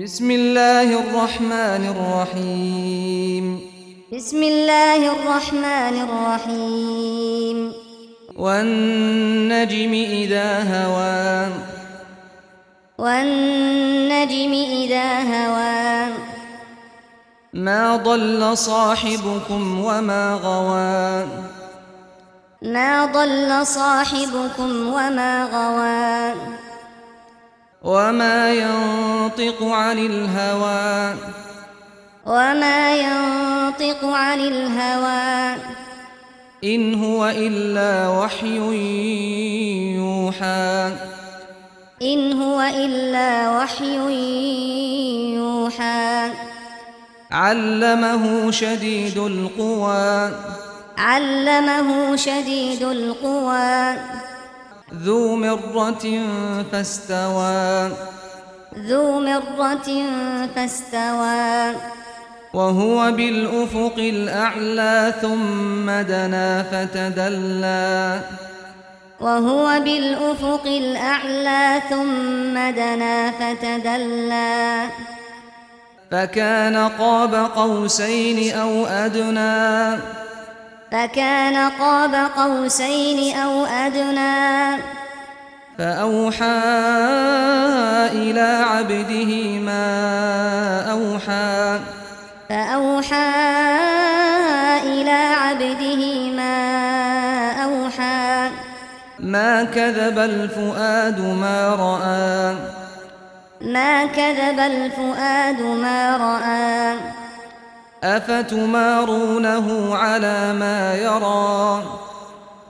بسم الله الرحمن الرحيم بسم الله الرحمن الرحيم والنجم اذا هوى والنجم اذا هوى ما ضل صاحبكم وما غوى ما ضل صاحبكم وما غوى وما ينظر ينطق عن الهوى. وما ينطق عن الهوى. ان هو الا وحي يوحى. ان هو الا وحي يوحى. علمه شديد القوى. علمه شديد القوى. ذو مرة فاستوى. ذو مرة فاستوى. وهو بالأفق الأعلى ثم دنا فتدلى. وهو بالأفق الأعلى ثم دنا فتدلى. فكان قاب قوسين أو أدنى. فكان قاب قوسين أو أدنى. فأوحى إلى عبده ما أوحى فأوحى إلى عبده ما أوحى ما كذب الفؤاد ما رأى ما كذب الفؤاد ما رأى أفتمارونه على ما يرى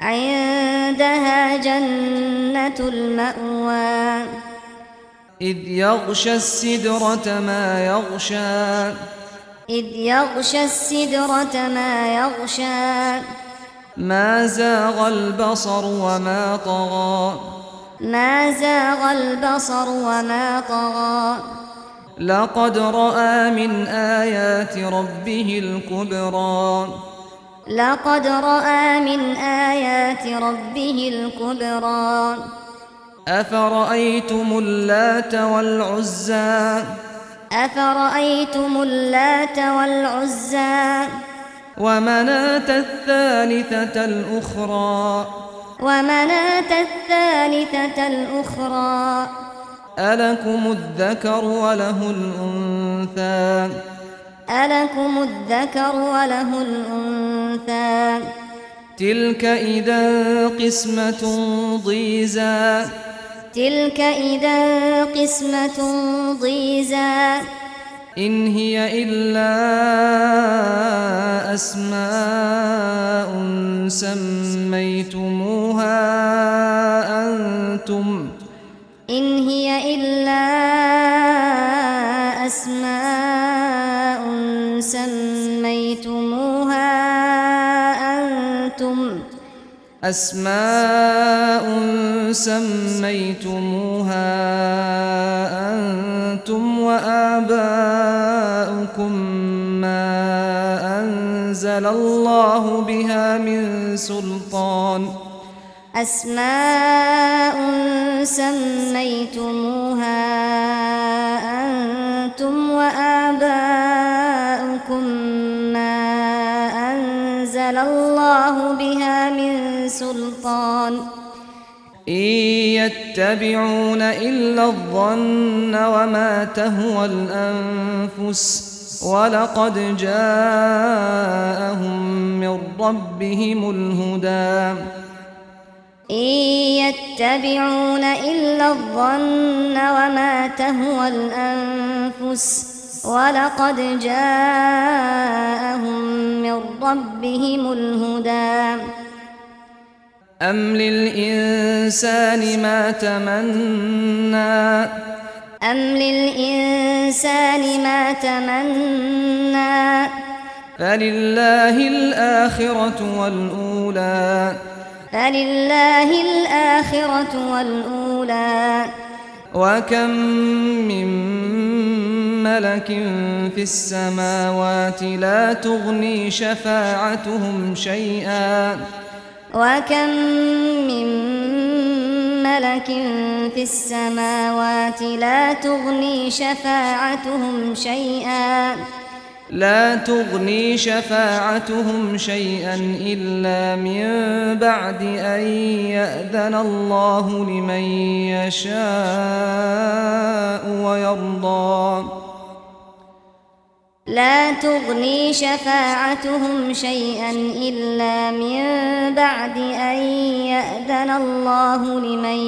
عندها جنة المأوى. إذ يغشى السدرة ما يغشى. إذ يغشى السدرة ما يغشى. ما زاغ البصر وما طغى. ما زاغ البصر وما طغى. لقد رأى من آيات ربه الكبرى. لقد رأى من آيات ربه الكبرى. أفرأيتم اللات والعزى؟ أفرأيتم اللات والعزى؟ ومناة الثالثة الأخرى؟ ومناة الثالثة الأخرى. ألكم الذكر وله الأنثى؟ ألكم الذكر وله الأنثى. أُنثَى تلك إذا قسمة ضيزى تلك إذا قسمة ضيزى إن هي إلا أسماء سميتموها أنتم إن هي إلا أسماء سميتموها أنتم وآباؤكم ما أنزل الله بها من سلطان أسماء سميتموها أنتم وآباؤكم ما أنزل الله السلطان إن يتبعون إلا الظن وما تهوى الأنفس ولقد جاءهم من ربهم الهدى. إن يتبعون إلا الظن وما تهوى الأنفس ولقد جاءهم من ربهم الهدى. أم للإنسان ما تمنى أم للإنسان ما تمنى فلله الآخرة والأولى فلله الآخرة والأولى وكم من ملك في السماوات لا تغني شفاعتهم شيئا وَكَمْ مِنْ مَلَكٍ فِي السَّمَاوَاتِ لَا تُغْنِي شَفَاعَتُهُمْ شَيْئًا لا تغني شفاعتهم شيئا الا من بعد ان ياذن الله لمن يشاء ويرضى لا تغني شفاعتهم شيئا إلا من بعد أن يأذن الله لمن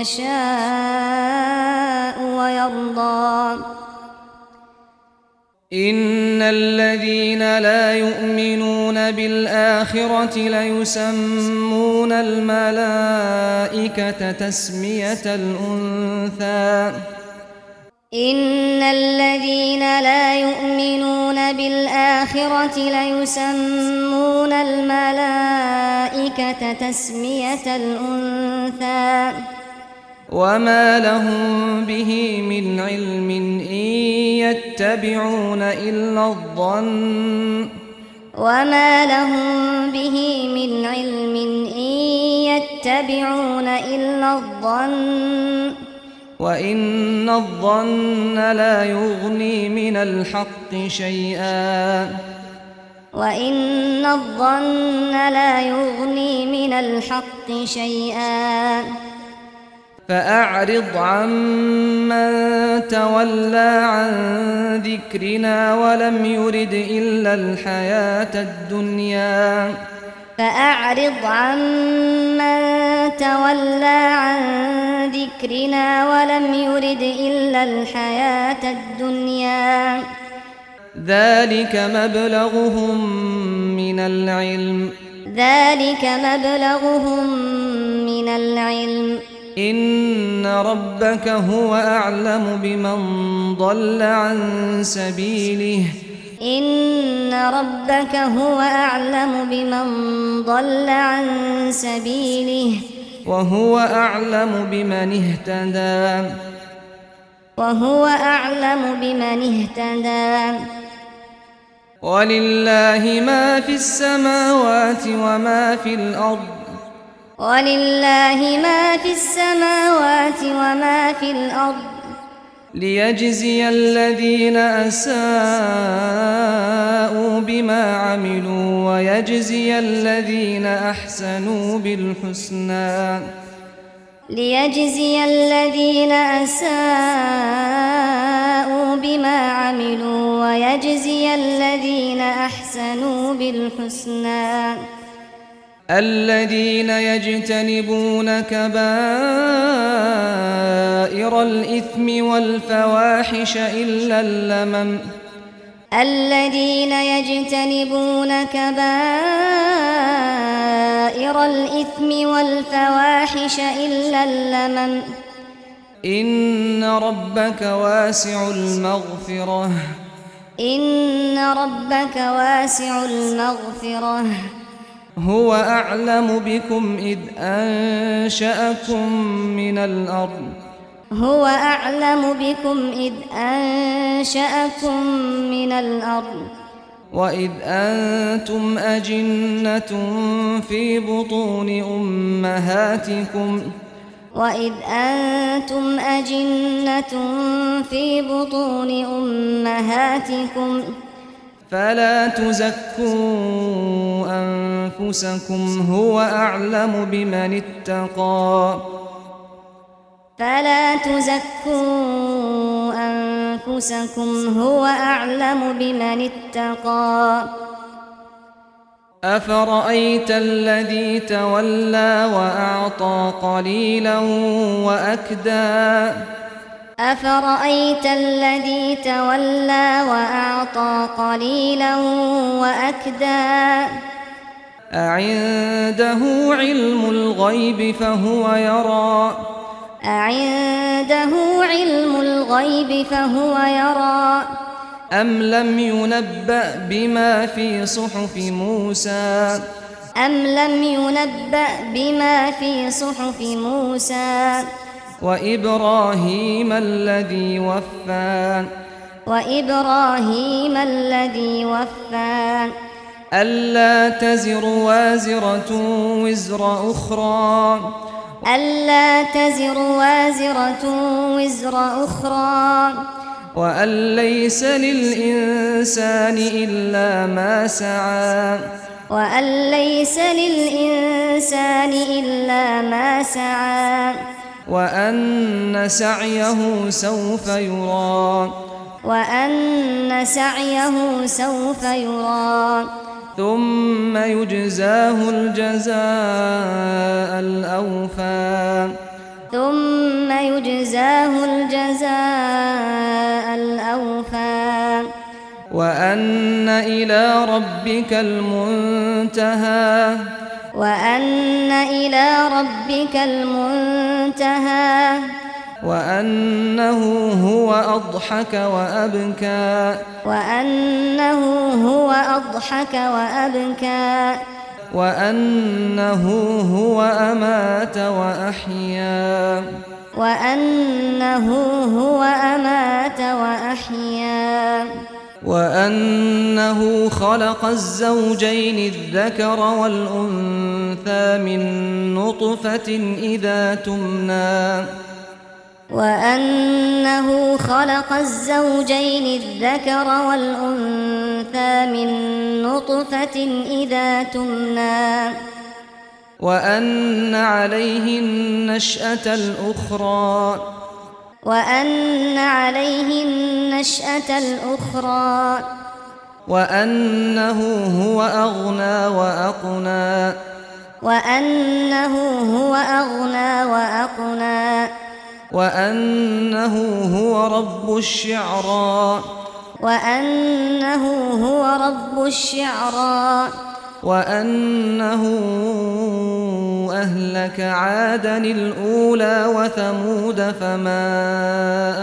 يشاء ويرضى. إن الذين لا يؤمنون بالآخرة ليسمون الملائكة تسمية الأنثى. ان الذين لا يؤمنون بالاخره لا يسمون الملائكه تسميه الانثى وما لهم به من علم ان يتبعون الا الظن وما لهم به من علم ان يتبعون الا الظن وَإِنَّ الظَّنَّ لَا يُغْنِي مِنَ الْحَقِّ شَيْئًا. وَإِنَّ الظَّنَّ لَا يُغْنِي مِنَ الْحَقِّ شَيْئًا. فَأَعْرِضْ عَمَّن تَوَلَّى عَن ذِكْرِنَا وَلَمْ يُرِدْ إِلَّا الْحَيَاةَ الدُّنْيَا. فأعرض عن من تولى عن ذكرنا ولم يرد إلا الحياة الدنيا. ذلك مبلغهم من العلم. ذلك مبلغهم من العلم. إن ربك هو أعلم بمن ضل عن سبيله. إن ربك هو أعلم بمن ضل عن سبيله وهو أعلم بمن اهتدى وهو أعلم بمن اهتدى ولله ما في السماوات وما في الأرض ولله ما في السماوات وما في الأرض ليجزي الذين أساءوا بما عملوا ويجزي الذين أحسنوا بالحسنى. ليجزي الذين أساءوا بما عملوا ويجزي الذين أحسنوا بالحسنى. الذين يجتنبون كبائر الإثم والفواحش إلا اللمم. الذين يجتنبون كبائر الإثم والفواحش إلا اللمم. إن ربك واسع المغفرة. إن ربك واسع المغفرة. هو أعلم بكم إذ أنشأكم من الأرض. هو أعلم بكم إذ أنشأكم من الأرض. وَإِذْ أَنْتُمْ أَجِنَّةٌ فِي بُطُونِ أُمَّهَاتِكُمْ. وَإِذْ أَنْتُمْ أَجِنَّةٌ فِي بُطُونِ أُمَّهَاتِكُمْ. فلا تزكوا أنفسكم هو أعلم بمن اتقى. فلا تزكوا أنفسكم هو أعلم بمن اتقى. أفرأيت الذي تولى وأعطى قليلا وأكدا أفرأيت الذي تولى وأكدا أفرأيت الذي تولى وأعطى قليلا وأكدا أعنده علم الغيب فهو يرى. أعنده علم الغيب فهو يرى. أم لم ينبأ بما في صحف موسى؟ أم لم ينبأ بما في صحف موسى؟ وإبراهيم الذي وفى. وإبراهيم الذي وفى. ألا تزر وازرة وزر أخرى. ألا تزر وازرة وزر أخرى. وأن ليس للإنسان إلا ما سعى. وأن ليس للإنسان إلا ما سعى. وأن سعيه سوف يرى. وأن سعيه سوف يرى. ثم يجزاه الجزاء الأوفى. ثم يجزاه الجزاء الأوفى. وأن إلى ربك المنتهى. وأن إلى ربك المنتهى وأنه هو أضحك وأبكى وأنه هو أضحك وأبكى وأنه هو أمات وأحيا وأنه هو أمات وأحيا وأن خلق الزوجين الذكر والأنثى من نطفة إذا تمنى. وأنه خلق الزوجين الذكر والأنثى من نطفة إذا تمنى. وأن عليه النشأة الأخرى. وأن عليه النشأة الأخرى. وأنه هو أغنى وأقنى وأنه هو أغنى وأقنى وأنه هو رب الشعراء وأنه هو رب الشعراء وأنه أهلك عادا الأولى وثمود فما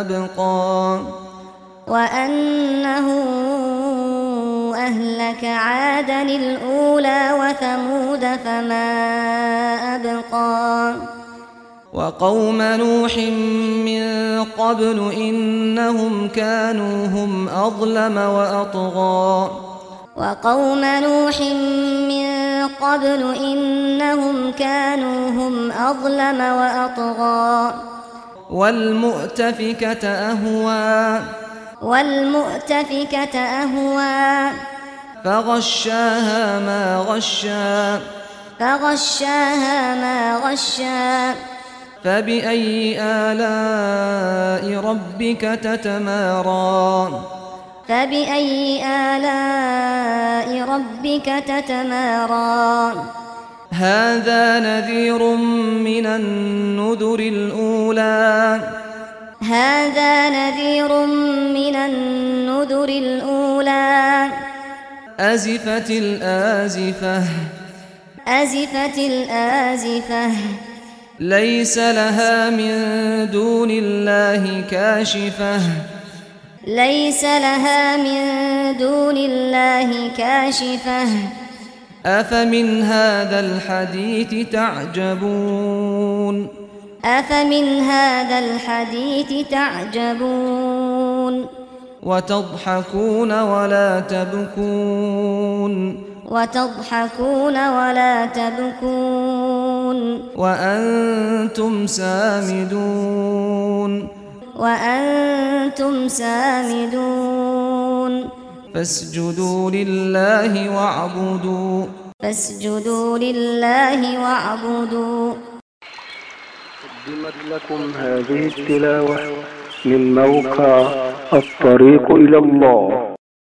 أبقى وأنه كعاد الأولى وثمود فما أبقى. وقوم نوح من قبل إنهم كانوا هم أظلم وأطغى. وقوم نوح من قبل إنهم كانوا هم أظلم وأطغى. والمؤتفكة أهوى. والمؤتفكة أهوى. فغشاها ما غشا. فغشاها ما غشا. فبأي آلاء ربك تتمارى فبأي آلاء ربك تتمارى هذا نذير من النذر الأولى. هذا نذير من النذر الأولى. أزفت الآزفة. أزفت الآزفة. ليس لها من دون الله كاشفة. ليس لها من دون الله كاشفة. أفمن هذا الحديث تعجبون؟ أفمن هذا الحديث تعجبون؟ وتضحكون ولا تبكون وتضحكون ولا تبكون وأنتم سامدون وأنتم سامدون فاسجدوا لله واعبدوا فاسجدوا لله واعبدوا قدمت لكم هذه التلاوة من موقع الطريق إلى الله